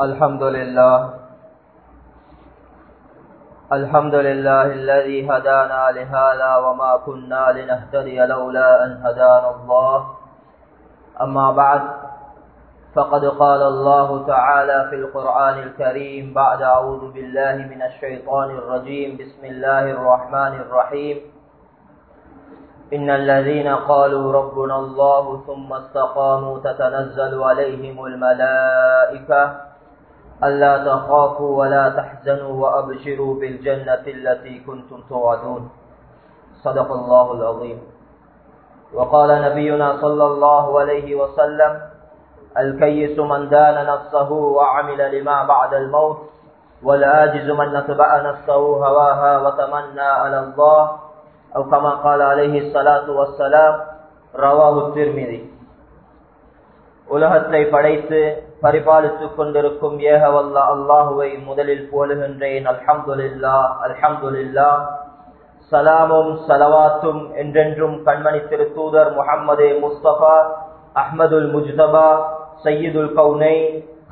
الحمد لله. الحمد لله الذي هدانا لهذا وما كنا لنهتدي لولا أن هدانا الله. أما بعد فقد قال الله تعالى في القرآن الكريم بعد أعوذ بالله من الشيطان الرجيم بسم الله الرحمن الرحيم. إن الذين قالوا ربنا الله ثم استقاموا تتنزل عليهم الملائكة. ألا تخافوا ولا تحزنوا وأبشروا بالجنة التي كنتم توعدون صدق الله العظيم وقال نبينا صلى الله عليه وسلم الكيس من دان نفسه وعمل لما بعد الموت والعاجز من نتبع نفسه هواها وتمنى على الله أو كما قال عليه الصلاة والسلام رواه الترمذي உலகத்தை படைத்து பரிபாலித்துக் கொண்டிருக்கும் ஏகவல்ல அல்லாஹுவை முதலில் போலுகின்றேன். அல்ஹம்துல்லா அல்ஹம்துல்லா சலாமும் சலவாத்தும் என்றென்றும் கண்மணி திரு தூதர் முகம்மது முஸ்தபா அஹ்மதுல் முஜ்தபா சையீதுல் கவுனை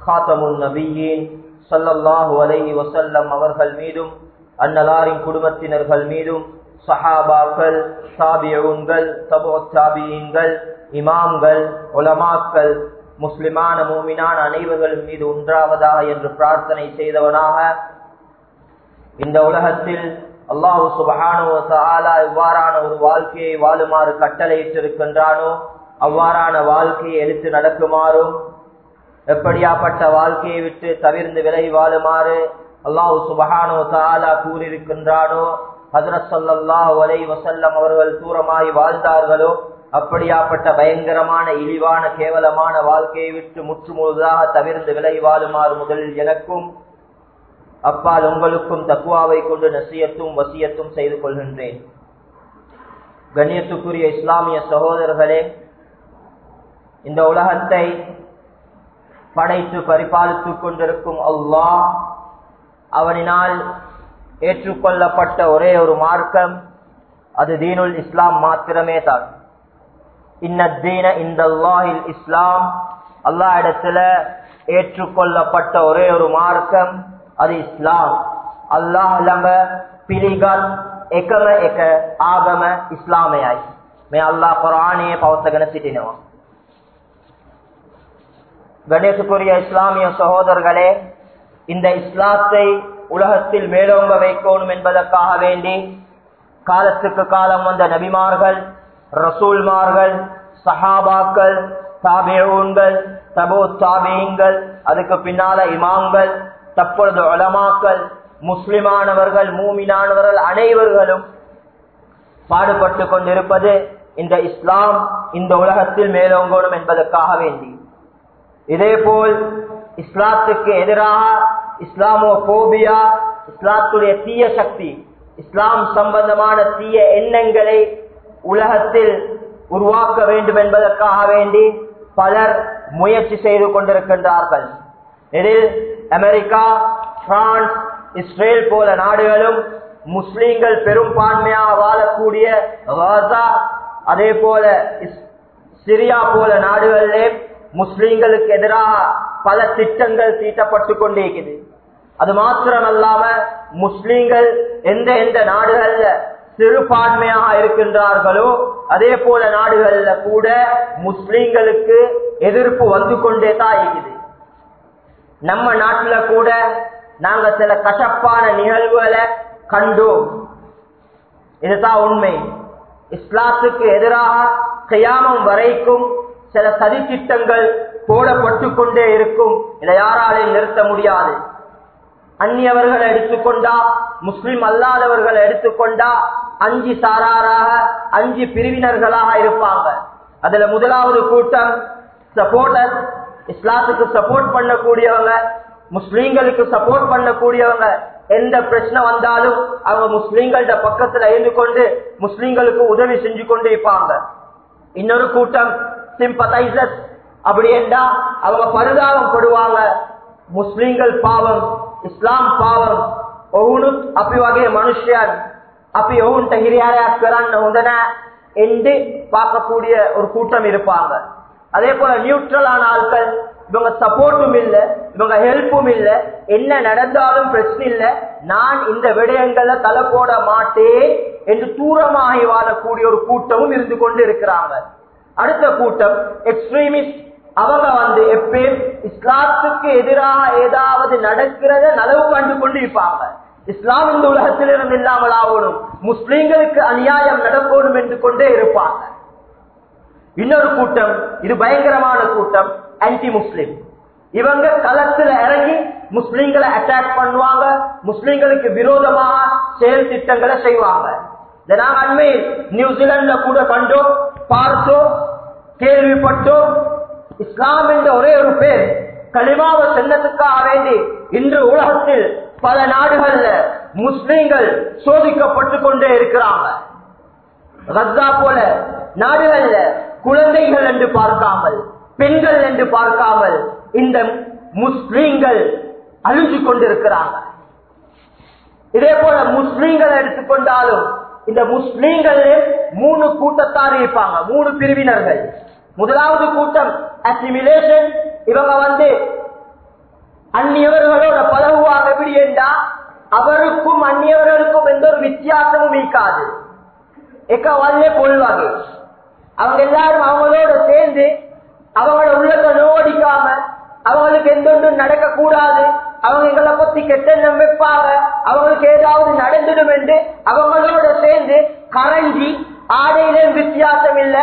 ஹாத்தமுல் நபியின் சல்லல்லாஹு அலைஹி வசல்லம் அவர்கள் மீதும் அன்னலாரின் குடும்பத்தினர்கள் மீதும் சஹாபாக்கள் சாபியகுங்கள் தபோ சாபியங்கள் இமாம்கள் உலமாக்கள் முஸ்லிமான மூமினான் அனைவர்கள் மீது ஒன்றாவதா என்று பிரார்த்தனை செய்தவனாக இந்த உலகத்தில் அல்லாஹு சுபஹானு ஆலா இவ்வாறான ஒரு வாழ்க்கையை வாழுமாறு கட்டளையிட்டிருக்கின்றானோ அவ்வாறான வாழ்க்கையை எடுத்து நடக்குமாறும் எப்படியாப்பட்ட வாழ்க்கையை விட்டு தவிர்ந்து விலை வாழுமாறு அல்லாஹு சுபஹானோ தாலா கூறியிருக்கின்றானோ ஹதரத் சொல்லாஹ் வலை வசல்லம் அவர்கள் தூரமாய் வாழ்ந்தார்களோ அப்படியாப்பட்ட பயங்கரமான இழிவான கேவலமான வாழ்க்கையை விட்டு முற்றுமுழுதாக தவிர்ந்து விலை வாழுமாறு முதலில் எனக்கும் அப்பால் உங்களுக்கும் தக்குவாவை கொண்டு நசியத்தும் வசியத்தும் செய்து கொள்கின்றேன். கண்ணியத்துக்குரிய இஸ்லாமிய சகோதரர்களே இந்த உலகத்தை படைத்து பரிபாலித்துக் கொண்டிருக்கும் அல்லாஹ் அவனினால் ஏற்றுக்கொள்ளப்பட்ட ஒரே ஒரு மார்க்கம் அது தீனுல் இஸ்லாம் மாத்திரமே தான் இன்னத்தீன இந்த அல்லாஹில் இஸ்லாம் அல்லா இடத்துல ஏற்றுக்கொள்ளப்பட்ட ஒரே ஒரு மார்க்கம் அது இஸ்லாம் අල්ලාහ් ළඟ පිළිගත් එකම එක ආගම ඉස්ලාමයයි. මේ අල්ලාහ් කුර්ආනයේ පවත්වාගෙන සිටිනවා. கணேசுக்குரிய இஸ்லாமிய சகோதரர்களே இந்த இஸ்லாத்தை உலகத்தில் மேலோங்க வைக்கணும் என்பதற்காக வேண்டி காலத்துக்கு காலம் வந்த நபிமார்கள் ரசூல்மார்கள் சஹாபாக்கள் தாபியூன்கள் தபோ தாபியங்கள் அதுக்கு பின்னால இமாம்கள் தற்பொழுது உலமாக்கள் முஸ்லிமானவர்கள் மூமினானவர்கள் அனைவர்களும் பாடுபட்டு கொண்டிருப்பது இந்த இஸ்லாம் இந்த உலகத்தில் மேலோங்கணும் என்பதற்காக வேண்டி. இதே போல் இஸ்லாத்துக்கு எதிராக இஸ்லாமோ போபியா இஸ்லாத்துடைய தீய சக்தி இஸ்லாம் சம்பந்தமான தீய எண்ணங்களை உலகத்தில் உருவாக்க வேண்டும் என்பதற்காக வேண்டி பலர் முயற்சி செய்து கொண்டிருக்கின்றார்கள். இதில் அமெரிக்கா பிரான்ஸ் இஸ்ரேல் போல நாடுகளும் முஸ்லீம்கள் பெரும்பான்மையாக வாழக்கூடிய அதே போல சிரியா போல நாடுகளிலே முஸ்லீம்களுக்கு எதிராக பல திட்டங்கள் தீட்டப்பட்டு கொண்டிருக்கிறது. அது மாத்திரமல்லாம முஸ்லீம்கள் எந்த எந்த நாடுகள்ல சிறுபான்மையாக இருக்கின்றார்களோ அதே போல நாடுகள்ல கூட முஸ்லீம்களுக்கு எதிர்ப்பு வந்து கொண்டே தான் இருக்குது. நம்ம நாட்டுல கூட நாங்க சில கசப்பான நிகழ்வுகளை கண்டோம். இதுதான் உண்மை. இஸ்லாத்துக்கு எதிராக கையாமம் வரைக்கும் சில சதி திட்டங்கள் போடப்பட்டு கொண்டே இருக்கும். இதை யாராலையும் நிறுத்த முடியாது. அந்நியவர்களை எடுத்துக்கொண்டா முஸ்லிம் அல்லாதவர்களை எடுத்துக்கொண்டா அஞ்சு சாராராக அஞ்சு பிரிவினர்களாக இருப்பாங்க. அதுல முதலாவது கூட்டம் சப்போர்டர் இஸ்லாத்துக்கு சப்போர்ட் பண்ணக்கூடியவங்க முஸ்லீம்களுக்கு சப்போர்ட் பண்ணக்கூடியவங்க. எந்த பிரச்சனை வந்தாலும் அவங்க முஸ்லீம்கள்ட பக்கத்துல இருந்து கொண்டு முஸ்லீம்களுக்கு உதவி செஞ்சு கொண்டு இருப்பாங்க. இன்னொரு கூட்டம் சிம்பத்தைசஸ் அப்படி என்றா அவங்க பரிதாபம் படுவாங்க முஸ்லீம்கள் பாவம். ඉස්ලාම් පාවර ඔවුනුත් අපි වගේ මිනිස්සුයන් අපි ඔවුන්ට හිරිහැරයක් කරන්න හොඳ නැහැ என்று பார்க்கக்கூடிய ஒரு கூட்டம் இருப்பாங்க அதே போல நியூட்ரலான ஆட்கள் இவங்க சப்போர்ட்டும் இல்ல இவங்க ஹெல்ப்பும் இல்ல என்ன நடந்தாலும் பிரச்சனை இல்ல நான் இந்த விடயங்கள்ல தலை போட மாட்டேன் என்று தூரமாகி வாழக்கூடிய ஒரு கூட்டமும் இருந்து கொண்டு இருக்கிறாங்க அடுத்த கூட்டம் எக்ஸ்ட்ரீமிஸ்ட் அவங்க வந்து எப்பயும் இஸ்லாத்துக்கு எதிராக ஏதாவது நடக்கிறத நலவு கண்டு கொண்டு இருப்பாங்க இஸ்லாம் இந்த உலகத்திலிருந்து இல்லாமல் ஆகணும் முஸ்லீம்களுக்கு அநியாயம் நடக்கணும் என்று கொண்டே இருப்பாங்க. இன்னொரு கூட்டம் இது பயங்கரமான கூட்டம் ஆன்டி முஸ்லிம் இவங்க களத்துல இறங்கி முஸ்லீம்களை அட்டாக் பண்ணுவாங்க. முஸ்லீம்களுக்கு விரோதமாக செயல் திட்டங்களை செய்வாங்க. இதை நாங்க அண்மையில் நியூசிலாந்துல கூட கண்டோம் பார்த்தோம் கேள்விப்பட்டோம். இஸ்லாம் என்ற ஒரே ஒரு பேர். களிமாவை செல்லத்துக்காக வேண்டி இன்று உலகத்தில் பல நாடுகள்ல முஸ்லீம்கள் சோதிக்கப்பட்டு கொண்டே இருக்கிறாங்க. ரத்தா போல நாடுகள்ல குழந்தைகள் என்று பார்க்காமல் பெண்கள் என்று பார்க்காமல் இந்த முஸ்லீம்கள் அழிஞ்சு கொண்டிருக்கிறாங்க. இதே போல முஸ்லீம்கள் எடுத்துக்கொண்டாலும் இந்த முஸ்லீம்கள் மூணு கூட்டத்தார் இருப்பாங்க மூணு பிரிவினர்கள். முதலாவது கூட்டம் அசிமிலேஷன் இவங்க வந்து அந்நியவர்களோட பழகுவாங்க எப்படி என்றா அவருக்கும் அந்நியவர்களுக்கும் எந்த ஒரு வித்தியாசமும் இருக்காது. எக்க வல்லே கொள்வாங்க. அவங்க எல்லாரும் அவங்களோட சேர்ந்து அவங்களோட உள்ளத்தை நோடிக்காம அவங்களுக்கு எந்த ஒன்றும் நடக்க கூடாது அவங்க எங்களை பத்தி கெட்டெண்ணம் வைப்பாங்க. அவங்களுக்கு ஏதாவது நடந்துடும் என்று அவங்களோட சேர்ந்து கரைஞ்சி ஆடையிலும் வித்தியாசம் இல்லை.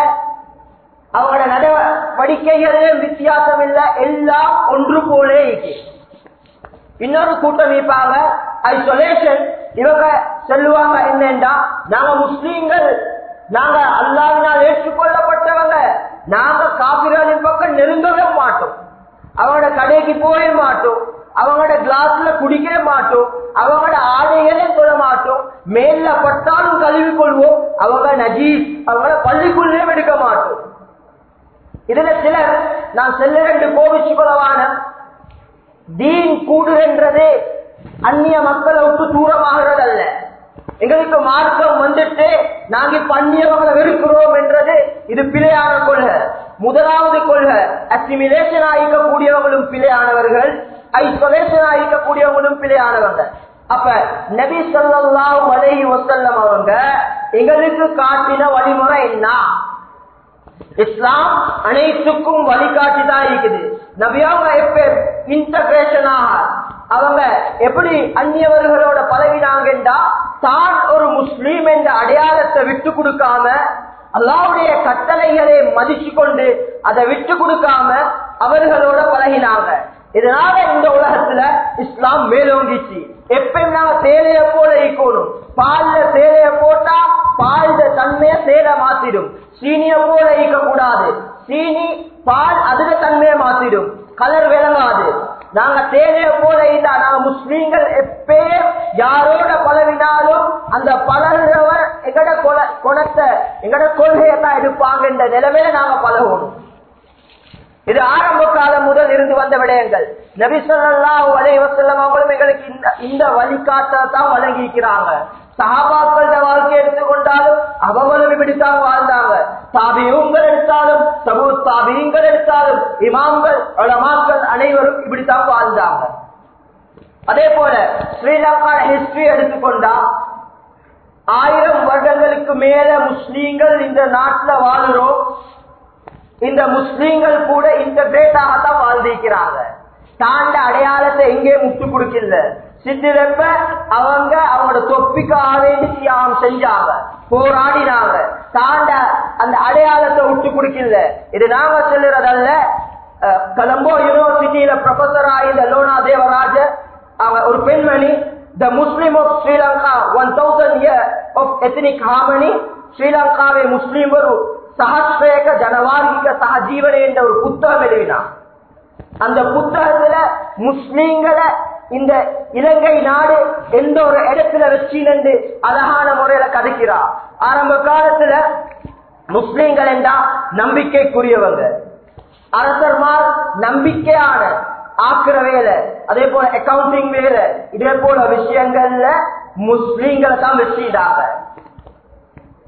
அவங்களோட நடவடிக்கைகள் வித்தியாசம் இல்ல எல்லாம் ஒன்று போலே இருக்கு. இன்னொரு கூட்டம் இருப்பாங்க. ஐசோலேஷன் இவங்க சொல்லுவாங்க என்னன்னா நாங்க முஸ்லீம்கள். நாங்க அல்லாவினால் ஏற்றுக்கொள்ளப்பட்டவங்க. நாங்க காபிர்களின் பக்கம் நெருங்கவே மாட்டோம். அவங்களோட கடைக்கு போய மாட்டோம். அவங்களோட கிளாஸ்ல குடிக்கவே மாட்டோம். அவங்களோட ஆடைகளே சொல்ல மாட்டோம். மேல பட்டாலும் கழுவி கொள்வோம் அவங்க நஜீஸ். அவங்கள பள்ளிக்குள்ளே எடுக்க மாட்டோம். இதுல சிலர் நான் செல்ல ரெண்டு கோபிச்சு கொலவான தீன் கூடுகின்றது அந்நிய மக்களை விட்டு தூரமாகிறது அல்ல எங்களுக்கு மார்க்கம் வந்துட்டு நாங்க இப்ப அந்நியவங்களை வெறுக்கிறோம் என்றது இது பிழையான கொள்கை. முதலாவது கொள்கை அசிமிலேஷன் ஆகிக்கக்கூடியவங்களும் பிழையானவர்கள் ஐசோலேஷன் ஆகிக்கக்கூடியவங்களும் பிழையானவங்க. அப்ப நபி சொல்லலாம் வலைஹி வசல்லம் அவங்க எங்களுக்கு காட்டின வழிமுறை என்ன? இஸ்லாம் அனைத்துக்கும் வழிகாட்டி தான் இருக்குது. நபியாங்க எப்ப இன்டகிரேஷனாக அவங்க எப்படி அந்நியவர்களோட பழகினாங்கன்றா தான் ஒரு முஸ்லீம் என்ற அடையாளத்தை விட்டு கொடுக்காம அல்லாவுடைய கட்டளைகளை மதிச்சு கொண்டு அதை விட்டு கொடுக்காம அவர்களோட பழகினாங்க. இதனால இந்த உலகத்துல இஸ்லாம் மேலோங்கிச்சு. எப்பயும் நாங்க சேலைய போல இருக்கணும். பால்ல சேலைய போட்டா பால் தன்மைய சேல மாத்திடும். சீனிய போல இருக்க கூடாது சீனி பால் அதுல தன்மையை மாத்திடும். கலர் விளங்காது. நாங்க தேவைய போல இருந்தா நாங்க முஸ்லீம்கள் எப்பயே யாரோட பழவினாலும் அந்த பழகிறவர் எங்கட கொல குணத்தை எங்கட கொள்கையெல்லாம் எடுப்பாங்கன்ற நிலைமையில நாங்க பழகணும். இது ஆரம்ப காலம் முதல் இருந்து வந்த விடயங்கள். நபி சொல்லலாம் வலை வசல்லம் அவங்களும் எங்களுக்கு இந்த இந்த வழிகாட்டத்தான் வழங்கிக்கிறாங்க சகாபாக்கள வாழ்க்கை எடுத்துக்கொண்டாலும் அவங்களும் இப்படித்தான் வாழ்ந்தாங்க. தாபியங்கள் எடுத்தாலும் சமூக தாபியங்கள் எடுத்தாலும் இமாம்கள் உலமாக்கள் அனைவரும் இப்படித்தான் வாழ்ந்தாங்க. அதே போல ஸ்ரீலங்கா ஹிஸ்டரி எடுத்துக்கொண்டா ஆயிரம் வருடங்களுக்கு மேல முஸ்லீம்கள் இந்த நாட்டுல வாழுறோம் இந்த முஸ்லீம்கள் கூட இன்டகிரேட்டாகத்தான் வாழ்ந்திருக்கிறாங்க தாண்ட அடையாளத்தை எங்கே முட்டு கொடுக்கல. சித்திரப்ப அவங்க அவங்களோட தொப்பிக்காக வேண்டி தியாகம் செஞ்சாங்க போராடினாங்க. தாண்ட அந்த அடையாளத்தை விட்டு கொடுக்கல. இது நாங்க சொல்லுறதல்ல. கலம்போ யூனிவர்சிட்டியில ப்ரொஃபஸரா இந்த லோனா தேவராஜ அவங்க ஒரு பெண்மணி the Muslim of Sri Lanka one thousand year of ethnic harmony ஸ்ரீலங்காவை முஸ்லீம் ஒரு சஹஸ்ரேக ஜனவார்கிக சகஜீவனை என்ற ஒரு புத்தகம் எழுதினான் அந்த புத்தகத்துல முஸ்லீம்களை இந்த இலங்கை நாடு எந்த ஒரு இடத்துல வச்சிருந்து அழகான முறையில கதைக்கிறார் ஆரம்ப காலத்துல முஸ்லீம்கள் என்றா நம்பிக்கைக்குரியவங்க. அரசர்மார் நம்பிக்கையான ஆக்குற வேலை அதே போல அக்கௌண்டிங் வேலை இதே போல விஷயங்கள்ல முஸ்லீம்களை தான் வச்சுட்டாங்க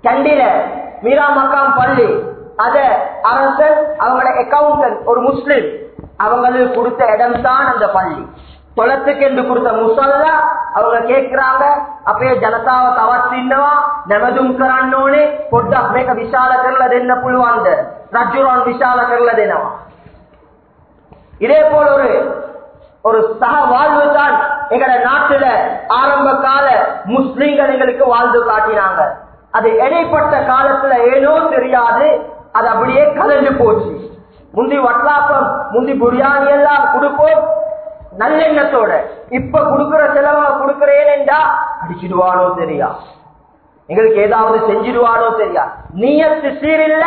கண்டில மீரா மக்காம் பள்ளி. அத அரசன் அவங்களோட அக்கௌண்டன்ட் ஒரு முஸ்லிம் அவங்களுக்கு கொடுத்த இடம் தான் அந்த பள்ளி. தொழத்துக்கு என்று கொடுத்த முசல்லா அவங்க கேட்கிறாங்க அப்பயே ஜனதாவை தவற்றின்னவா நமதும் கரானோனே பொட்டா மேக விசால கர்லது என்ன புழுவாங்க. ரஜுரான் விசால கர்லதேனவா இதே போல ஒரு ஒரு சக வாழ்வு தான் எங்களோட நாட்டுல ஆரம்ப கால முஸ்லீம்கள் எங்களுக்கு வாழ்ந்து காட்டினாங்க. அது இடைப்பட்ட காலத்துல ஏனோ தெரியாது. அது அப்படியே கலந்து போச்சு. முந்தி வட்லாப்பம் முந்தி புரியாணி எல்லாம் கொடுப்போம். நல்லெண்ணத்தோட. இப்ப கொடுக்கிற செலவ கொடுக்கிறேன்டா அடிச்சிடுவானோ தெரியா? எங்களுக்கு ஏதாவது செஞ்சிடுவானோ தெரியா? நீயத்து சீரில்ல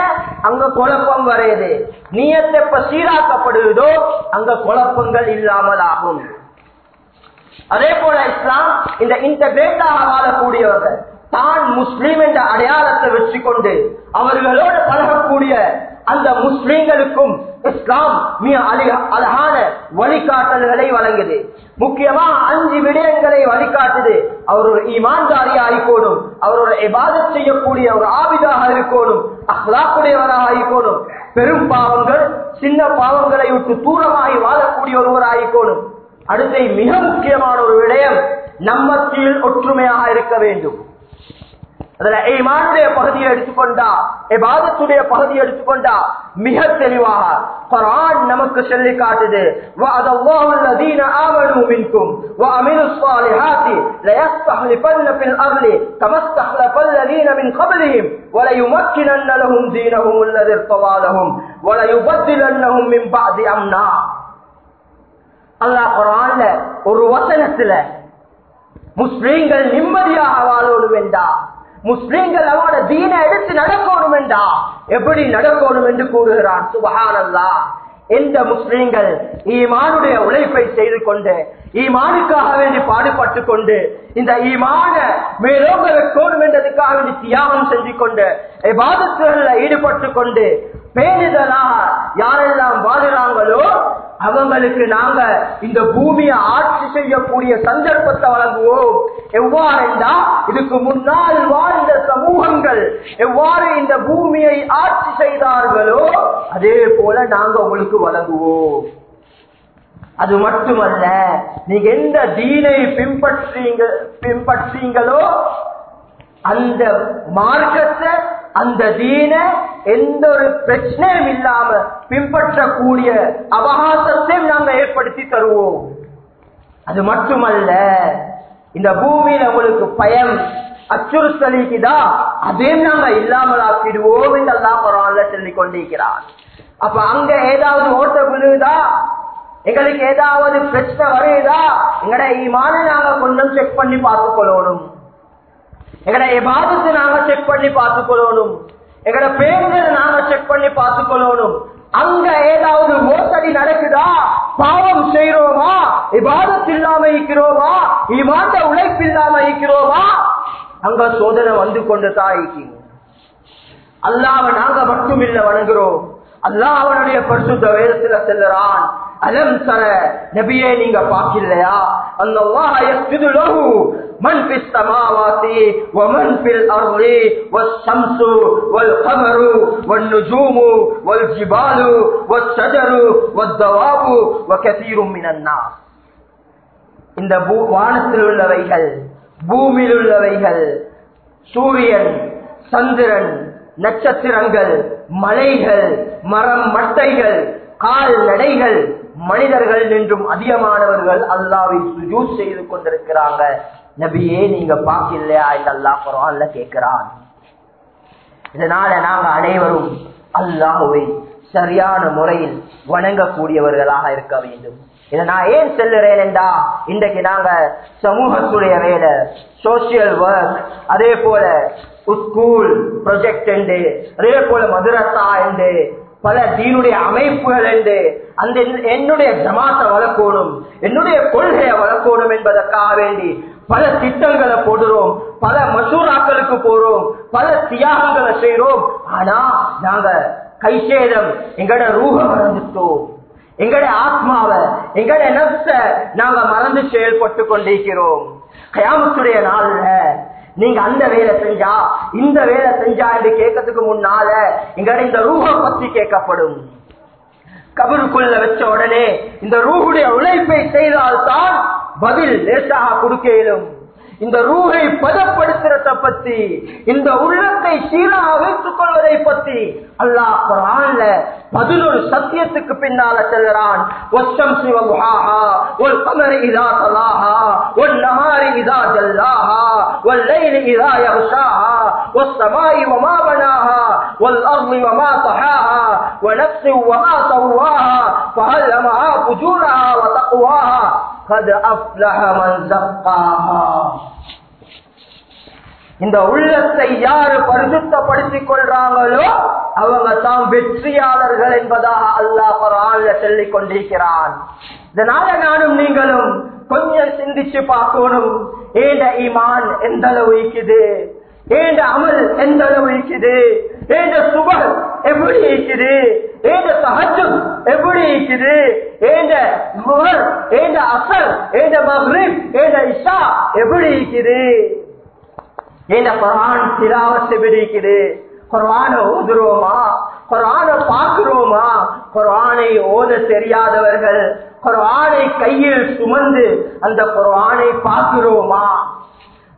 அங்க குழப்பம் வரையுது. நீயத்து எப்ப சீராக்கப்படுவதோ அங்க குழப்பங்கள் இல்லாமல் ஆகும் அதே போல இஸ்லாம் இந்த இன்டகிரேட்டாக வாழக்கூடியவர்கள். தான் முஸ்லீம் என்ற அடையாளத்தை வச்சு கொண்டு அவர்களோடு பழகக்கூடிய அந்த முஸ்லீம்களுக்கும் இஸ்லாம் மிக அழகான வழிகாட்டல்களை வழங்குது. முக்கியமா அஞ்சு விடயங்களை வழிகாட்டுது. அவர் ஒரு ஈமான்தாரியா இருக்கணும் அவரோட எபாதம் செய்யக்கூடிய ஒரு ஆபிதாக இருக்கணும். அஹ்லாக்குடையவராக இருக்கணும் பெரும் பாவங்கள் சின்ன பாவங்களை விட்டு தூரமாகி வாழக்கூடிய ஒருவராக அடுத்து மிக முக்கியமான ஒரு விடயம் நம்மத்தில் ஒற்றுமையாக இருக்க வேண்டும். அதுல ஈமானுடைய பகுதியை எடுத்துக்கொண்டா எபாதத்துடைய பகுதியை எடுத்துக்கொண்டா மிக தெளிவாக குரான் நமக்கு சொல்லி காட்டுது. அல்லாஹ் குரான்ல ஒரு வசனத்துல முஸ்லீம்கள் நிம்மதியாக வாழோடு வேண்டாம் முஸ்லீம்கள் அவரோட தீனை எடுத்து நடக்கணும் என்றா எப்படி நடக்கணும் என்று கூறுகிறான்? சுபஹானல்லா எந்த முஸ்லீம்கள் ஈமானுடைய உழைப்பை செய்து கொண்டு ஈமானுக்காக வேண்டி பாடுபட்டு கொண்டு இந்த ஈமான மேலோக வைக்கணும் என்றதுக்காக வேண்டி தியாகம் செஞ்சு கொண்டு விவாதத்துகள்ல ஈடுபட்டு கொண்டு பேணிதலாக யாரெல்லாம் வாழுறாங்களோ அவங்களுக்கு நாங்க இந்த பூமியை ஆட்சி செய்யக்கூடிய சந்தர்ப்பத்தை வழங்குவோம். எவ்வாறு இதுக்கு முன்னால் வாழ்ந்த சமூகங்கள் எவ்வாறு இந்த பூமியை ஆட்சி செய்தார்களோ அதே போல நாங்க உங்களுக்கு வழங்குவோம். அது மட்டுமல்ல நீங்க எந்த தீனை பின்பற்றீங்க பின்பற்றீங்களோ அந்த மார்க்கத்தை அந்த தீன எந்த ஒரு பிரச்சனையும் இல்லாம பின்பற்றக்கூடிய அவகாசத்தையும் நாங்க ஏற்படுத்தி தருவோம். அது மட்டுமல்ல இந்த பூமியில உங்களுக்கு பயம் அச்சுறுத்தலிக்குதா? அதையும் நாங்க இல்லாமல் ஆக்கிடுவோம் என்று எல்லாம் பரவாயில்ல சொல்லிக் கொண்டிருக்கிறார் அப்ப அங்க ஏதாவது ஓட்ட விழுதா எங்களுக்கு ஏதாவது பிரச்சனை வருதா? எங்கட ஈமான நாங்க கொஞ்சம் செக் பண்ணி பார்த்துக் கொள்ளணும் எங்கட எபாதத்தை நாங்க செக் பண்ணி பார்த்துக் கொள்ளணும் எங்கட பேருந்து நாங்க செக் பண்ணி பார்த்துக் கொள்ளணும் அங்க ஏதாவது மோசடி நடக்குதா? பாவம் செய்யறோமா இபாதத் இல்லாம இருக்கிறோமா? இமாந்த உழைப்பு இல்லாம இருக்கிறோமா? அங்க சோதனை வந்து கொண்டு தான் இருக்கீங்க. அல்லாஹ் நாங்க மட்டும் இல்ல வணங்குறோம். அல்லாஹ் அவனுடைய பரிசுத்த வேதத்துல செல்லுறான். அலம் தர நபியே நீங்க பார்க்கலையா? அந்த யஸ்ஜுது லஹு மன் ஃபிஸ் ஸமாவாதி வ மன் ஃபில் அர்தி வஸ்-ஷம்ஸு வல்-கமரு வன்-நுஜூமு வல்-ஜிபாலு வஸ்-ஷஜரு வத்-தவாபு இந்த பூ- வானத்தில் உள்ளவைகள் பூமியில் உள்ளவைகள் சூரியன் சந்திரன் நட்சத்திரங்கள் மலைகள் மரம் மட்டைகள் கால்நடைகள் மனிதர்கள் நின்றும் அதிகமானவர்கள் அல்லாவை சுஜூத் செய்து கொண்டிருக்கிறாங்க. நபியே நீங்க பாக்கலையா என்று அல்லாஹ் குரான்ல கேட்கிறான். இதனால நாங்க அனைவரும் அல்லாஹுவை சரியான முறையில் வணங்கக்கூடியவர்களாக இருக்க வேண்டும். இதை நான் ஏன் செல்லுறேன் என்றா இன்றைக்கு நாங்க சமூகத்துடைய வேலை சோசியல் ஒர்க் அதே போல ஸ்கூல் ப்ரொஜெக்ட் என்று அதே போல மதுரசா என்று பல தீனுடைய அமைப்புகள் என்று அந்த என்னுடைய ஜமாத்தை வளர்க்கணும் என்னுடைய கொள்கையை வளர்க்கணும் என்பதற்காக வேண்டி பல திட்டங்களை போடுறோம் பல மசூராக்களுக்கு போறோம் பல தியாகங்களை செய்யறோம் ஆனா நாங்க கைசேதம் எங்கட ரூக மறந்துட்டோம். எங்கட ஆத்மாவை எங்கட நப்ச நாங்க மறந்து செயல்பட்டு கொண்டிருக்கிறோம். கயாமத்துடைய நாள்ல நீங்க அந்த வேலை செஞ்சா இந்த வேலை செஞ்சா என்று கேட்கறதுக்கு முன்னால எங்கட இந்த ரூஹ பத்தி கேட்கப்படும். கபருக்குள்ள வச்ச உடனே இந்த ரூஹுடைய உழைப்பை செய்தால்தான் பதில் லேசாக கொடுக்க இயலும். இந்த ரூகை பதப்படுத்துறத பத்தி இந்த உள்ளத்தை சீராக வைத்துக் கொள்வதை பத்தி அல்லாஹ் குரான்ல பதினொரு சத்தியத்துக்கு பின்னால செல்கிறான் ஒச்சம் சிவகுஹாஹா ஒல் கமரி இதா தலாஹா ஒல் நஹாரி இதா ஜல்லாஹா ஒல் லைலி இதா யக்ஷாஹா والسماء وما بناها والأرض وما طحاها ونفس وما سواها فهلمها فجورها وتقواها இந்த உள்ளத்தை யாரு பரிசுத்தப்படுத்திக் கொள்றாங்களோ அவங்க தாம் வெற்றியாளர்கள் என்பதாக அல்லாஹ் சொல்லிக் கொண்டிருக்கிறான். இதனால நானும் நீங்களும் கொஞ்சம் சிந்திச்சு பார்க்கணும். ஏண்ட ஈமான் எந்த அளவு இருக்குது ஏண்ட அமல் எந்த அளவு இருக்குது ஏண்ட சுபர் எப்படி இருக்குது? ஏண்ட சகஜம் எப்படி இருக்குது ஏண்ட முகர் ஏண்ட அசர் ஏண்ட மஹ்ரிப் ஏண்ட இஷா எப்படி இருக்குது? ஏண்ட குரான் திலாவத்து பிடிக்குது குரான ஓதுறோமா? குரான பாக்குறோமா குரானை ஓத தெரியாதவர்கள் குரானை கையில் சுமந்து அந்த குரானை பார்க்கிறோமா?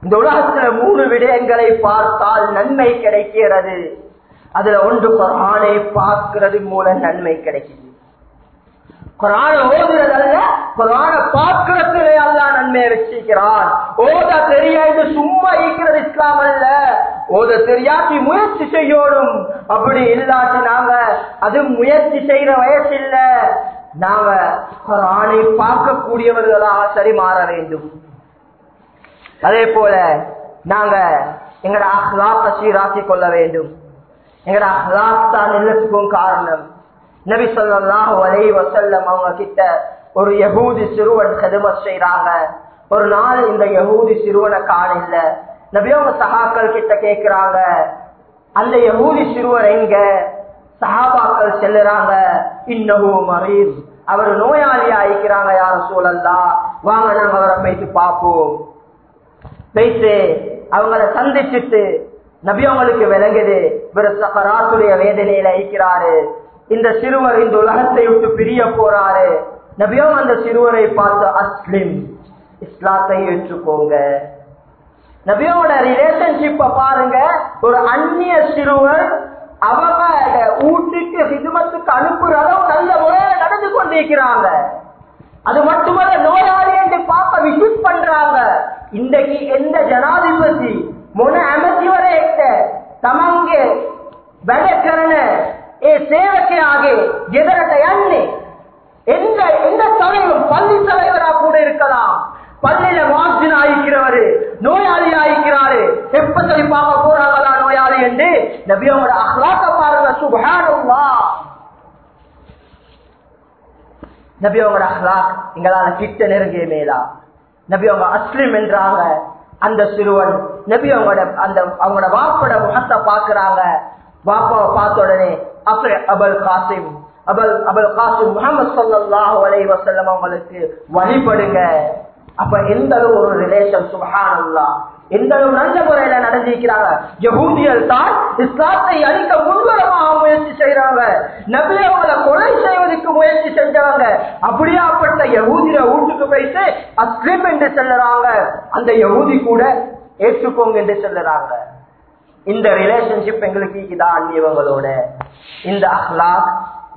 இந்த உலகத்துல மூணு விடயங்களை பார்த்தால் நன்மை கிடைக்கிறது. அதுல ஒன்று குரானை பார்க்கிறது மூலம் நன்மை கிடைக்குது குரான ஓதுறதல்ல குரான பார்க்கறதுல அல்லா நன்மையை வச்சிருக்கிறான் ஓத தெரியாது சும்மா இருக்கிறது இஸ்லாம் அல்ல. ஓத தெரியாட்டி முயற்சி செய்யணும். அப்படி இல்லாட்டி நாங்க அது முயற்சி செய்யற வயசு இல்ல நாம குரானை பார்க்கக்கூடியவர்களாக சரி மாற வேண்டும். அதே போல நாங்க எங்கட அஹ்லாக்க சீராக்கி கொள்ள வேண்டும். எங்கட அஹ்லாக் எல்லாத்துக்கும் காரணம். நபி சொல்லாஹு அலை வசல்லம் அவங்க கிட்ட ஒரு யகூதி சிறுவன் கதுமத் செய்யறாங்க ஒரு நாள் இந்த யகூதி சிறுவனை காணல நபி அவங்க சகாக்கள் கிட்ட கேக்குறாங்க. அந்த யகூதி சிறுவர் எங்க? சஹாபாக்கள் செல்லுறாங்க. இன்னமும் மரீஸ். அவர் நோயாளி ஆயிக்கிறாங்க யார சூழல்தா வாங்க நாங்க அவரை போயிட்டு பார்ப்போம். போயிட்டு அவங்கள சந்திச்சுட்டு நபி அவங்களுக்கு விளங்குது. இவர் சகராத்துடைய வேதனையில ஐக்கிறாரு இந்த சிறுவர் இந்த உலகத்தை விட்டு பிரிய போறாரு. நபியும் அந்த சிறுவரை பார்த்து அஸ்லிம் இஸ்லாத்தை ஏற்றுக்கோங்க. நபியோட ரிலேஷன்ஷிப்ப பாருங்க. ஒரு அந்நிய சிறுவர் அவங்க வீட்டுக்கு ஹிதுமத்துக்கு அனுப்புற அளவு நல்ல முறையில நடந்து கொண்டிருக்கிறாங்க. அது மட்டுமல்ல நோயாளி என்று பாப்ப விசிட் பண்றாங்க. இன்றைக்கு எந்த ஜனாதிபதி முன அமைச்சவரை தமங்க வெடக்கிறன ඒ සේවකයාගේ ගෙදරට යන්නේ எந்த எந்த தலைவரும் பள்ளி தலைவரா கூட இருக்கலாம் பள்ளியில மாசின் ஆயிக்கிறவரு நோயாளி ஆயிக்கிறாரு எப்ப சரி பார்க்க போறாங்களா நோயாளி என்று நபியோட அஹ்லாக்க பாருங்க சுபஹானல்லா நபியோட அஹ்லாக் எங்களால கிட்ட நெருங்கிய மேலா நபியோங்க அஸ்லிம் என்றாங்க அந்த சிறுவன் நபி அவங்களோட அந்த அவங்களோட வாப்போட முகத்தை பாக்குறாங்க வாப்பாவை பார்த்த உடனே அப்ப அபல் காசிம் அபல் அபல் காசிம் முகமது அலை வசல்லம் அவங்களுக்கு வழிபடுங்க. அப்ப எந்த அளவு ஒரு ரிலேஷன் சுபஹானல்லா. எந்த அளவு நல்ல முறையில நடந்திருக்கிறாங்க. யகூதியல் தான் இஸ்லாத்தை அழிக்க முன்வரமாக முயற்சி செய்யறாங்க நபி அவங்களை கொலை செய்வதற்கு முயற்சி செஞ்சாங்க. அப்படியாப்பட்ட யகூதிய வீட்டுக்கு போயிட்டு அஸ்லிம் என்று செல்லறாங்க. அந்த யகூதி கூட ஏற்றுக்கோங்க என்று செல்லறாங்க. இந்த ரிலேஷன்ஷிப் எங்களுக்கு இதான் அந்நியவங்களோட. இந்த அஹ்லாக்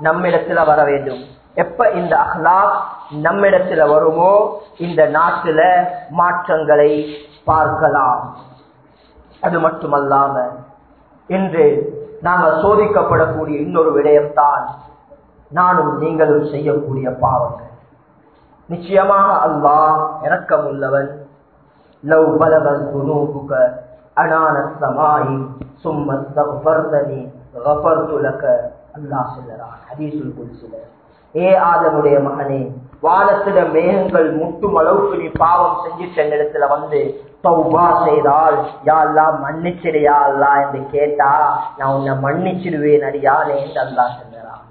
நம்மிடத்துல வர வேண்டும். எப்ப இந்த அஹ்லாக் நம்மிடத்துல வருமோ இந்த நாட்டுல மாற்றங்களை பார்க்கலாம். அது மட்டுமல்லாம இன்று நாங்கள் சோதிக்கப்படக்கூடிய இன்னொரு விடயம்தான் நானும் நீங்களும் செய்யக்கூடிய பாவங்கள். நிச்சயமாக அல்லாஹ் இரக்கம் உள்ளவன் லவ் பலவன் குனூபுக அனான சமாயி சும்ம தஃபர்தனி துலக்க அல்லாஹ் சொல்லுறான் ஹதீஸுல் குல்சில. ஏ ஆதமுடைய மகனே வானத்திட மேகங்கள் முட்டும் அளவுக்கு நீ பாவம் செஞ்சுட்டு என்னிடத்துல வந்து தௌபா செய்தால் யாரெல்லாம் மன்னிச்சிடையா அல்லா என்று கேட்டா நான் உன்னை மன்னிச்சிடுவேன் அடியானே என்று அல்லா சொல்லுறான்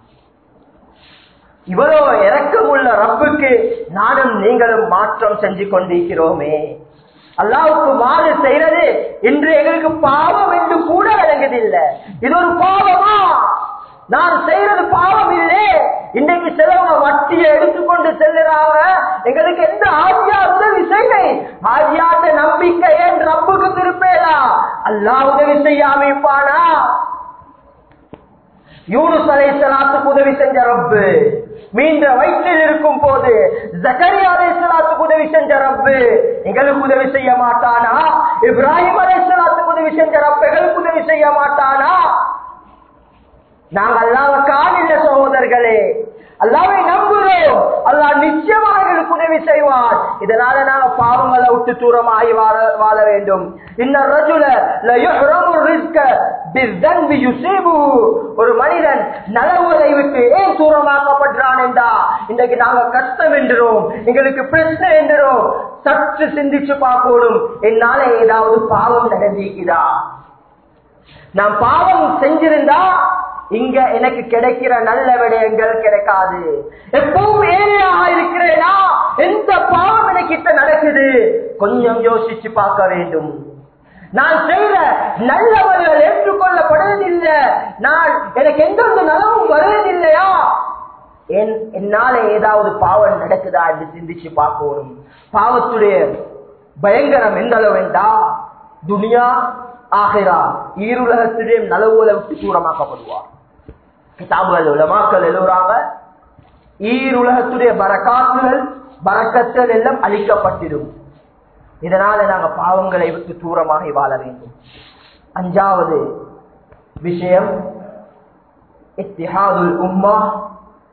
இவ்வளோ இறக்கமுள்ள ரப்புக்கு நானும் நீங்களும் மாற்றம் செஞ்சு கொண்டிருக்கிறோமே. அல்லாவுக்கு மாறு செய்யறது இன்று எங்களுக்கு பாவம் என்று கூட விளங்குதில்லை. இது ஒரு பாவமா? நான் செய்யறது பாவம் இல்லை. இன்னைக்கு சிலவங்க வட்டியை எடுத்துக்கொண்டு செல்லுறாங்க. எங்களுக்கு எந்த ஆஜியா உதவி செய்லை ஆஜியாட்ட நம்பிக்கை ஏன் ரப்புக்கு திருப்பேலா? அல்லாஹ் உதவி செய்யாம இருப்பானா? சலை அலைஹிஸ்ஸலாத்துக்கு உதவி செஞ்ச ரப்பு. மீண்ட வயிற்றில் இருக்கும் போது ஜக்கரியா அலைஹிஸ்ஸலாத்துக்கு உதவி செஞ்ச ரப்பு. எங்களுக்கு உதவி செய்ய மாட்டானா? இப்ராஹிம் அலைஹிஸ்ஸலாத்துக்கு உதவி செஞ்ச ரப்பு எங்களுக்கு உதவி செய்ய மாட்டானா? நாங்க அல்லாஹ் காணில்ல சகோதரர்களே. அல்லாவை நம்புகிறோம். அல்லாஹ் நிச்சயமாக எங்களுக்கு உதவி செய்வார். இதனால நாங்க பாவங்களை விட்டு தூரமாகி வாழ வாழ வேண்டும். இன்ன ரஜுல ரிஸ்க ஒரு மனிதன் நலவுகளை விட்டு ஏன் தூரமாக்கப்படுறான் என்றா? இன்னைக்கு நாங்க கஷ்டம் என்றோம் எங்களுக்கு பிரச்சனை என்றோம் சற்று சிந்திச்சு பார்க்கணும். என்னால ஏதாவது பாவம் நடந்திருக்கிறா நான் பாவம் செஞ்சிருந்தா இங்க எனக்கு கிடைக்கிற நல்ல விடயங்கள் கிடைக்காது எப்பவும் ஏழையாக இருக்கிறேனா? எந்த பாவம் எனக்கிட்ட நடக்குது? கொஞ்சம் யோசிச்சு பார்க்க வேண்டும். நான் செய்த நல்லவர்கள் ஏற்றுக்கொள்ளப்படுவதில்லை. நான் எனக்கு எந்த ஒரு நலவும் வருவதில்லையா? என் என்னால ஏதாவது பாவம் நடக்குதா என்று சிந்திச்சு பார்க்கணும். பாவத்துடைய பயங்கரம் எந்த அளவு என்றா? துனியா ஆகிறா ஈருலகத்திலே நலவுகளை விட்டு தூரமாக்கப்படுவார். கிதாபுகள் உலமாக்கள் எழுதுறாங்க. ஈருலகத்துடைய பரக்காத்துகள் பறக்கத்தில் எல்லாம் அழிக்கப்பட்டிடும். இதனால நாங்க பாவங்களை விட்டு தூரமாக வாழ வேண்டும். அஞ்சாவது விஷயம் இத்திஹாதுல் உம்மா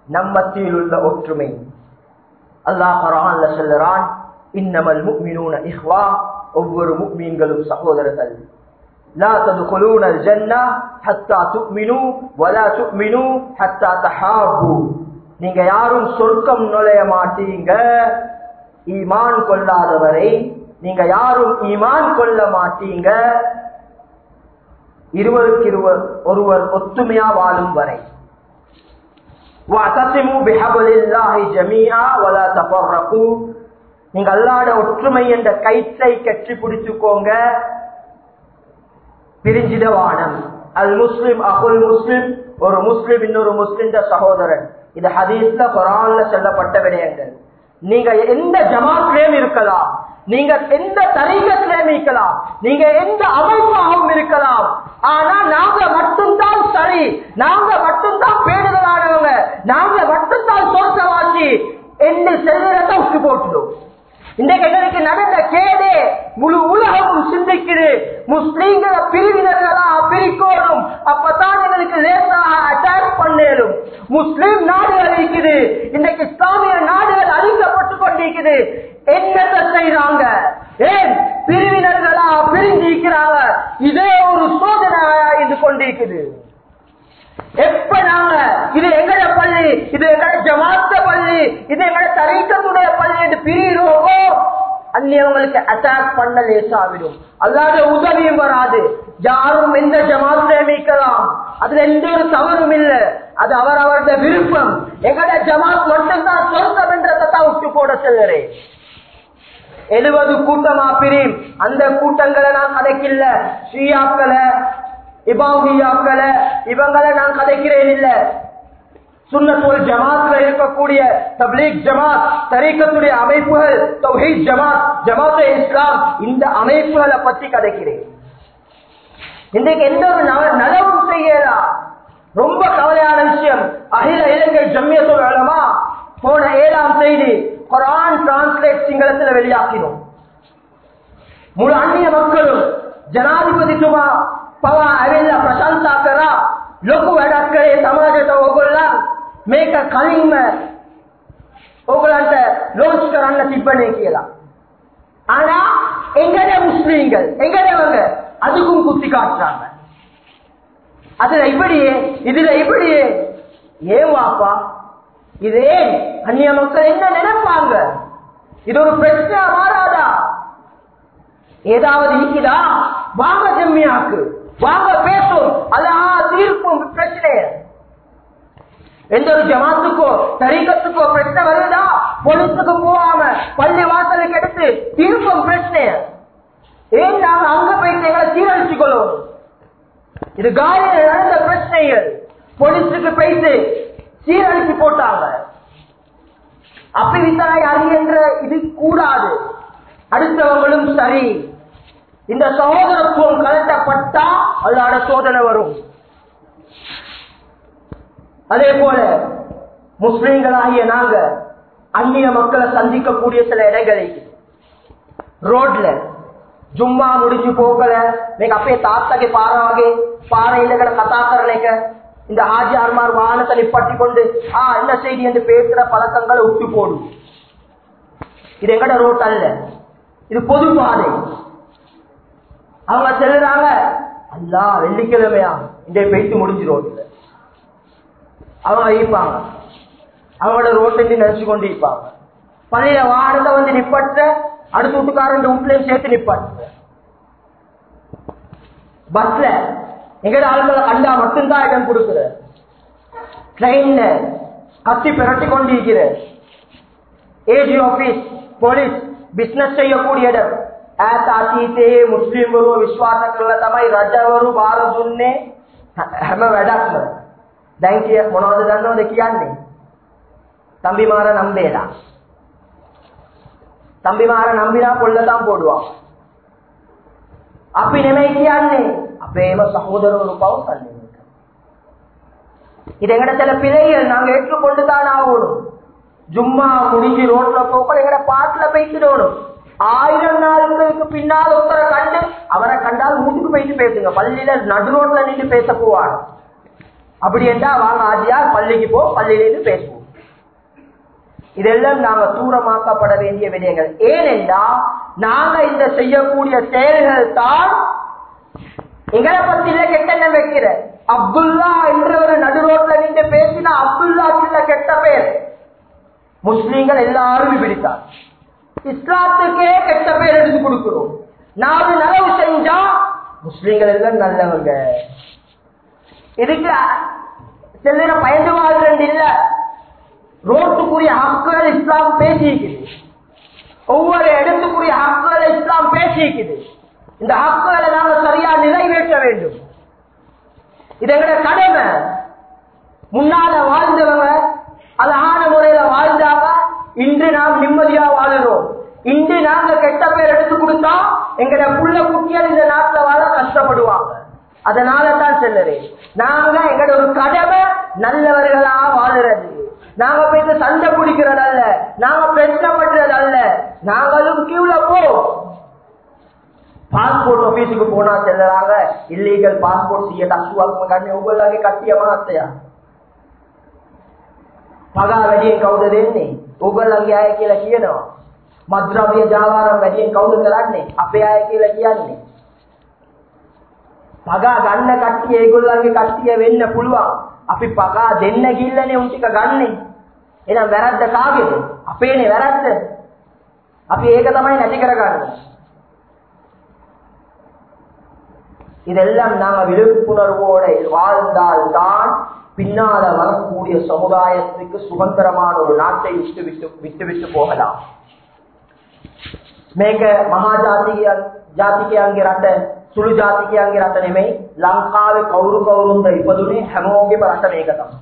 நம்மத்தில் உள்ள ஒற்றுமை. அல்லாஹ் குரான்ல சொல்லுறான் இன்னமல் முக்மினூன இஹ்வா ஒவ்வொரு முக்மீன்களும் சகோதரர்கள். لا تدخلون الجنة حتى تؤمنوا ولا تؤمنوا حتى تحابوا நீங்க யாரும் சொர்க்கம் நுழைய மாட்டீங்க ஈமான் கொள்ளாதவரை நீங்க யாரும் ஈமான் கொள்ள மாட்டீங்க இருவருக்கு இருவர் ஒருவர் ஒத்துமையா வாழும் வரை وَاعْتَصِمُوا بِحَبْلِ اللَّهِ جَمِيعًا وَلَا تَفَرَّقُوا நீங்க அல்லாட ஒற்றுமை என்ற கயிற்றை கற்றி பிடிச்சுக்கோங்க பிரிஞ்சிடவானம் அது முஸ்லிம் அகுல் முஸ்லிம் ஒரு முஸ்லிம் இன்னொரு முஸ்லிம் சகோதரன். இது ஹதீஸ்ல குரான்ல சொல்லப்பட்ட விடயங்கள். நீங்க எந்த ஜமாத்லயும் இருக்கலாம். நீங்க எந்த தரீகத்திலையும் இருக்கலாம். நீங்க எந்த அமைப்பாகவும் இருக்கலாம். ஆனா நாங்க மட்டும்தான் சரி. நாங்க மட்டும்தான் பேடுதலானவங்க நாங்க மட்டும்தான் சொர்க்கவாசி. என்று செல்வத்தை விட்டு போட்டுடும் இன்றைக்கு எங்களுக்கு நடந்த கேடு முழு உலகமும் சிந்திக்குது. முஸ்லீம்களை பிரிவினர்களா பிரிக்கணும். அப்பதான் எங்களுக்கு லேசாக அட்டாக் பண்ணேலும். முஸ்லீம் நாடுகள் இருக்குது. இன்றைக்கு இஸ்லாமிய நாடுகள் அழிக்கப்பட்டு கொண்டிருக்குது. என்னத்தை செய்யறாங்க ஏன் பிரிவினர்களா பிரிஞ்சிருக்கிறாங்க இதே ஒரு சோதனையா இது கொண்டிருக்குது. எப்ப நாங்க இது எங்கட பள்ளி? இது எங்கட ஜமாத்த பள்ளி? இது எங்கட தரைக்கத்துடைய பள்ளி என்று பிரிகிறோமோ அந்நியவங்களுக்கு அட்டாக் பண்ண லேசாவிடும் அல்லாத உதவியும் வராது. யாரும் எந்த ஜமாத்திலே மீட்கலாம் அதுல எந்த ஒரு தவறும் இல்ல. அது அவர் அவருடைய விருப்பம். எங்கட ஜமாத் மட்டும்தான் சொந்தம் என்ற தத்தா விட்டு போட செல்கிறேன் எழுபது கூட்டமா பிரியும். அந்த கூட்டங்களை நான் கதைக்கல ஷியாக்களை இபாவியாக்களை இவங்களை நான் கதைக்கிறேன் இல்ல. சுண்ணத்தூர் ஜமாத்ல இருக்கக்கூடிய தப்லீக் ஜமாத் தரீக்கத்துடைய அமைப்புகள் தௌஹீத் ஜமாத் ஜமாத் இஸ்லாம் இந்த அமைப்புகளை பத்தி கதைக்கிறேன். இன்றைக்கு எந்த ஒரு நலவும் செய்யலாம் ரொம்ப கவலையான விஷயம். அகில இலங்கை ஜம்மிய அளவா போன ஏழாம் செய்தி குரான் டிரான்ஸ்லேட் சிங்களத்துல வெளியாக்கினோம் முழு அந்நிய மக்களும் ஜனாதிபதி சுபா පවා ඇවිල්ලා ප්‍රශංසා කරා ලොකු වැඩක් කරේ සමාජයට ඕගොල්ලන් මේක කලින්ම ඕගොල්ලන්ට ලෝන්ච් කරන්න තිබ්බනේ කියලා. ஆனா எங்கட முஸ்லீம்கள் எங்கடவங்க அதுக்கும் குத்தி காட்டுறாங்க அதுல இப்படியே இதுல இப்படியே ஏன் வாப்பா இது ஏன் அந்நிய மக்கள் என்ன நினைப்பாங்க இது ஒரு பிரச்சனையா மாறாதா ஏதாவது இருக்குதா வாங்க ஜம்மியாக்கு வாங்க பேசும். அதான் தீர்க்கும் பிரச்சனைய. எந்த ஒரு ஜமாத்துக்கோ தரிக்கத்துக்கோ பிரச்சனை வருதா? பொலிசுக்கு போகாம பள்ளி வாசலுக்கு எடுத்து தீர்க்கும் பிரச்சனைய. ஏன் நாங்க அங்க போயிட்டு எங்களை சீரழிச்சு கொள்ளும் இது காலையில் நடந்த பிரச்சனைகள் பொலிஸுக்கு போயிட்டு சீரழிச்சு போட்டாங்க. அப்படி வித்தனாய் அறிகின்ற இது கூடாது. அடுத்தவங்களும் சரி. இந்த சகோதரத்துவம் கலட்டப்பட்டா அல்லாட சோதனை வரும். அதே போல முஸ்லிம்களாகிய நாங்க அந்நிய மக்களை சந்திக்கக்கூடிய சில இடங்களில் ரோட்ல ஜும்மா முடிஞ்சு போகல நீங்க அப்பே தாத்தாக்கு பாறாவாகி பாறையில இருக்கிற கதாக்கரலைக்க இந்த ஆஜியார்மார் வானத்தை நிப்பாட்டி கொண்டு ஆஹ் என்ன செய்தி? என்று பேசுற பழக்கங்களை விட்டு போடும் இது எங்கட ரோட் அல்ல இது பொது பாதை. அவங்க செல்லுறாங்க அல்லா வெள்ளிக்கிழமையா? இந்த போயிட்டு முடிஞ்சு ரோட்ல அவங்க இருப்பாங்க அவங்களோட ரோட்டை நினைச்சு கொண்டு இருப்பாங்க. பழைய வாகனத்தை வந்து நிப்பாட்ட அடுத்த வீட்டுக்காரன் வீட்லயும் சேர்த்து நிப்பாட்டு பஸ்ல எங்கட ஆளுங்களை கண்டா மட்டும்தான் இடம் கொடுக்குற. ட்ரெயின்ல கத்தி பிரட்டி கொண்டிருக்கிற ஏஜி ஆபீஸ் போலீஸ் பிசினஸ் செய்யக்கூடிய இடம். ඈත අතීතයේ මුස්ලිම්වරු විශ්වාස කරලා තමයි රජවරු බාර දුන්නේ හැම වැඩක්ම. දැන් කිය මොනවද දන්නවද කියන්නේ? තම්බිමාර නම්බේලා. තම්බිමාර නම්බිලා පොල්ලතම් පොඩුවා. අපි නෙමෙයි කියන්නේ අපේම සහෝදරවරු පවසන්නේ. இது எங்கட சில பிழைகள் நாங்க ஏற்றுக்கொண்டுதான் ஆகணும் ஜும்மா முடிஞ்சு ரோட்ல போக எங்கட பாட்டுல பேசிடணும் ஆயிரம் நாளுக்கு பின்னால் ஒருத்தரை கண்டு அவரை கண்டால் வீட்டுக்கு போயிட்டு பேசுங்க. பள்ளியில நடு ரோட்ல நின்று பேச போவார் அப்படி என்றா வாங்க ஆஜியார் பள்ளிக்கு போ பள்ளியிலிருந்து பேசுவோம். இதெல்லாம் நாங்க தூரமாக்கப்பட வேண்டிய விடயங்கள். ஏனென்றா நாங்க இந்த செய்யக்கூடிய செயல்கள் தான் எங்களை பத்தில கெட்ட வைக்கிற. அப்துல்லா என்ற ஒரு நடு ரோட்ல நின்று பேசினா அப்துல்லா கெட்ட பேர் முஸ்லீம்கள் எல்லாரும் பிடித்தார் இஸ்லாத்துக்கே கெட்ட பேர் எடுத்து கொடுக்கிறோம். நாலு நலவு செஞ்சா முஸ்லீம்கள் எல்லாம் நல்லவங்க. இதுக்கு செல்லுற பயந்து வாழ்றது இல்ல. ரோட்டுக்குரிய ஹக்குகள் இஸ்லாம் பேசிக்குது. ஒவ்வொரு இடத்துக்குரிய ஹக்குகளை இஸ்லாம் பேசிக்குது. இந்த ஹக்குகளை நாம சரியா நிறைவேற்ற வேண்டும். இது எங்கட கடமை. முன்னால வாழ்ந்தவங்க அழகான இன்று நாம் நிம்மதியா வாழுறோம் இன்று நாங்க கெட்ட பேர் எடுத்து கொடுத்தா எங்கட புள்ள குட்டிகள் இந்த நாட்டுல வாழ கஷ்டப்படுவாங்க. அதனால தான் செல்லுறேன் நாங்க எங்கட ஒரு கடமை நல்லவர்களா வாழுறது. நாங்க போயிட்டு சண்டை பிடிக்கிறது அல்ல நாங்க பிரச்சனை பண்றது அல்ல. நாங்களும் கியூல போ. பாஸ்போர்ட் ஆபீஸுக்கு போனா செல்லுறாங்க. இல்லீகல் பாஸ்போர்ட் செய்ய தசுவாக்கு கண்ணி உங்களுக்கு கட்டியமா மாத்தையா පගා වැඩියෙන් කවුද දෙන්නේ? ඕගොල්ලන්ගේ අය කියලා කියනවා. මද්ද්‍රව්‍ය ජාවාරම් වැඩියෙන් කවුද කරන්නේ? අපේ අය කියලා කියන්නේ. පගා ගන්න කට්ටිය ඒගොල්ලන්ගේ කට්ටිය වෙන්න පුළුවන්. අපි පගා දෙන්න ගිල්ලනේ උන් ටික ගන්නෙ. එහෙනම් වැරද්ද කාගේද? අපේනේ වැරද්ද. අපි ඒක තමයි නැති කරගන්නේ. இதெல்லாம் நாங்க விழிப்புணர்வோட வாழ்ந்தால் தான் பின்னால வரக்கூடிய சமுதாயத்துக்கு சுதந்திரமான ஒரு நாட்டை விட்டு விட்டு விட்டு விட்டு போகலாம் මේක මහා ජාතිකයන් ජාතිකයන්ගේ රට සුළු ජාතිකයන්ගේ රට නෙමෙයි ලංකාවේ කවුරු කවුරුන්ද ඉපදුනේ හැමෝගේම රට මේක තමයි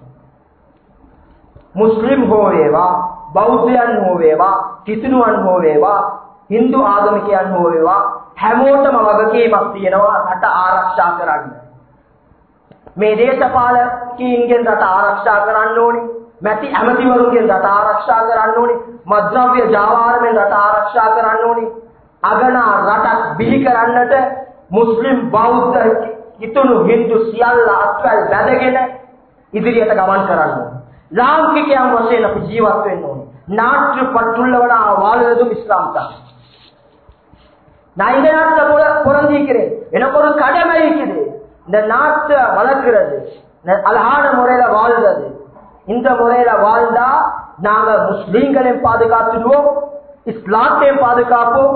මුස්ලිම් හෝ වේවා බෞද්ධයන් හෝ වේවා කිතුණුවන් හෝ වේවා Hindu ආගමිකයන් හෝ වේවා හැමෝටම වගකීමක් තියෙනවා රට ආරක්ෂා කරන්න මේ දේශපාලකීන්ගෙන් රට ආරක්ෂා කරන්න ඕනේ. මැති ඇමතිවරුන්ගෙන් රට ආරක්ෂා කරන්න ඕනේ. මද්‍රව්‍ය ජාවාරමෙන් රට ආරක්ෂා කරන්න ඕනේ. අගනා රටක් බිහි කරන්නට මුස්ලිම් බෞද්ධ හිතුණු Hindu සියල්ල අත්වැල් බැඳගෙන ඉදිරියට ගමන් කරන්න ඕනේ. ලාංකිකයන් වශයෙන් අපි ජීවත් වෙන්න ඕනේ. නාට්‍ය පටුල්ල වන වාලදුම් ඉස්ලාම් තමයි. නයිදනාත් පොරන්දී කරේ. එනකොට කඩමැයි කිදේ. இந்த நாட்டை வளர்க்கிறது. அழகான முறையில வாழ்றது இந்த முறையில வாழ்ந்தா நாங்க முஸ்லீம்களையும் பாதுகாத்துடுவோம் இஸ்லாத்தையும் பாதுகாப்போம்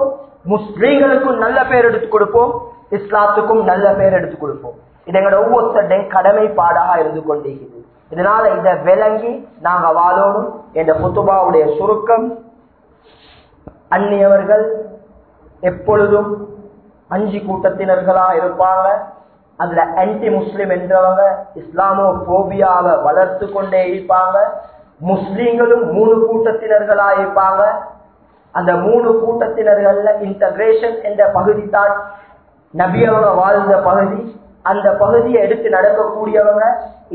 முஸ்லீம்களுக்கும் நல்ல பேர் எடுத்து கொடுப்போம் இஸ்லாத்துக்கும் நல்ல பேர் எடுத்து கொடுப்போம். இது எங்களோட ஒவ்வொருத்தருடைய கடமைப்பாடாக இருந்து கொண்டிருக்கிறது. இதனால இதை விளங்கி நாங்க வாழணும் என்ற புத்துபாவுடைய சுருக்கம். அந்நியவர்கள் எப்பொழுதும் அஞ்சு கூட்டத்தினர்களா இருப்பாங்க. அதுல ஆன்டி முஸ்லிம் என்றவங்க இஸ்லாமோ போபியாவை வளர்த்து கொண்டே இருப்பாங்க. முஸ்லீம்களும் மூணு கூட்டத்தினர்களா இருப்பாங்க. அந்த மூணு கூட்டத்தினர்கள்ல இன்டகிரேஷன் என்ற பகுதி தான் நபியவங்க வாழ்ந்த பகுதி. அந்த பகுதியை எடுத்து நடக்கக்கூடியவங்க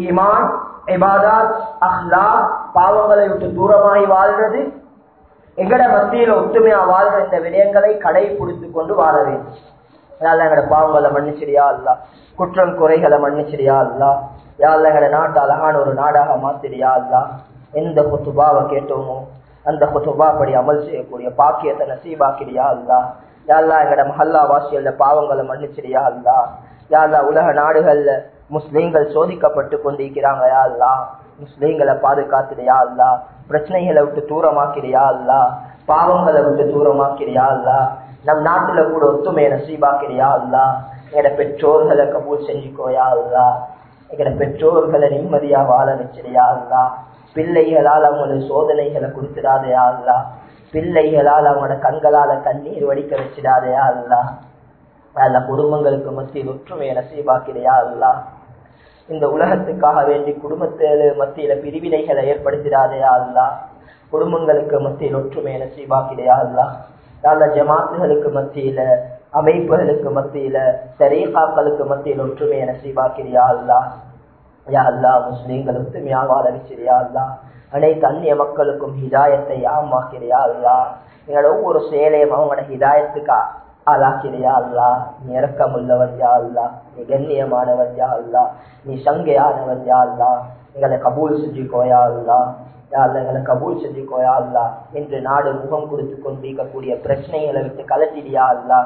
ஈமான் இபாதாத் அஹ்லா பாவங்களை விட்டு தூரமாய் வாழ்றது எங்கட மத்தியில ஒற்றுமையா வாழ்ற இந்த விடயங்களை கடைபிடித்து கொண்டு வாழ வேண்டும். யாழ்ல எங்கட பாவங்களை மன்னிச்சிடியா அல்ல. குற்றம் குறைகளை மன்னிச்சிரியா அல்ல. யாழ்ல எங்கட நாட்டு அழகான ஒரு நாடாக மாத்திரியா அல்ல. எந்த குத்துபாவை கேட்டோமோ அந்த குத்துபா படி அமல் செய்யக்கூடிய பாக்கியத்தை நசீபாக்கிறியா அல்லா. யாழ்லா எங்கட மஹல்லா வாசியல்ல பாவங்களை மன்னிச்சிடியா அல்லா. யாழ்லா உலக நாடுகள்ல முஸ்லீம்கள் சோதிக்கப்பட்டு கொண்டிருக்கிறாங்க யா அல்லா. முஸ்லீம்களை பாதுகாத்துறியா அல்லா. பிரச்சனைகளை விட்டு தூரமாக்கிறியா அல்லா. பாவங்களை விட்டு தூரமாக்கிறியா அல்லா. நம் நாட்டுல கூட ஒத்துமையை நசீபாக்கிறியா அல்லா எங்கட பெற்றோர்களை கபூல் செஞ்சுக்கோயா அல்லா எங்கட பெற்றோர்களை நிம்மதியா வாழ வச்சிடையா அல்லா பிள்ளைகளால் அவங்களுக்கு சோதனைகளை கொடுத்துடாதையா அல்லா பிள்ளைகளால் அவங்களோட கண்களால கண்ணீர் வடிக்க வச்சிடாதையா அல்லா அதில் குடும்பங்களுக்கு மத்தியில் ஒற்றுமையை நசீபாக்கிறையா அல்லா இந்த உலகத்துக்காக வேண்டி குடும்பத்தில மத்தியில பிரிவினைகளை ஏற்படுத்திடாதையா அல்லா குடும்பங்களுக்கு மத்தியில் ஒற்றுமையை நசீபாக்கிறையா அல்லா அல்ல ஜமாத்துகளுக்கு மத்தியில அமைப்புகளுக்கு மத்தியில சரீகாக்களுக்கு மத்தியில் ஒற்றுமையை நசீபாக்கிறியா அல்லா யா அல்லா முஸ்லீம்கள் ஒத்துமையா வாழ வச்சிரியா அல்லா அனைத்து அந்நிய மக்களுக்கும் ஹிதாயத்தை யாமாக்கிறியா அல்லா எங்களோட ஒவ்வொரு செயலையும் அவங்களோட ஹிதாயத்துக்கு ஆளாக்கிறியா அல்லா நீ இறக்கம் உள்ளவன் யா அல்லா நீ கண்ணியமானவன் யா அல்லா நீ சங்கையானவன் யா அல்லா எங்களை கபூல் செஞ்சுக்கோயா அல்லா எங்களை கபூல் செஞ்சுக்கோ அல்லா என்று நாடு முகம் கொடுத்து கொண்டிருக்கக்கூடிய பிரச்சனைகளை விட்டு கலத்திடியா அல்லா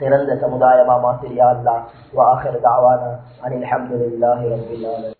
சிறந்த சமுதாயமா மாத்திரியா அல்லா வாகர் தாவானா. அனில் அஹமதுல்லாஹி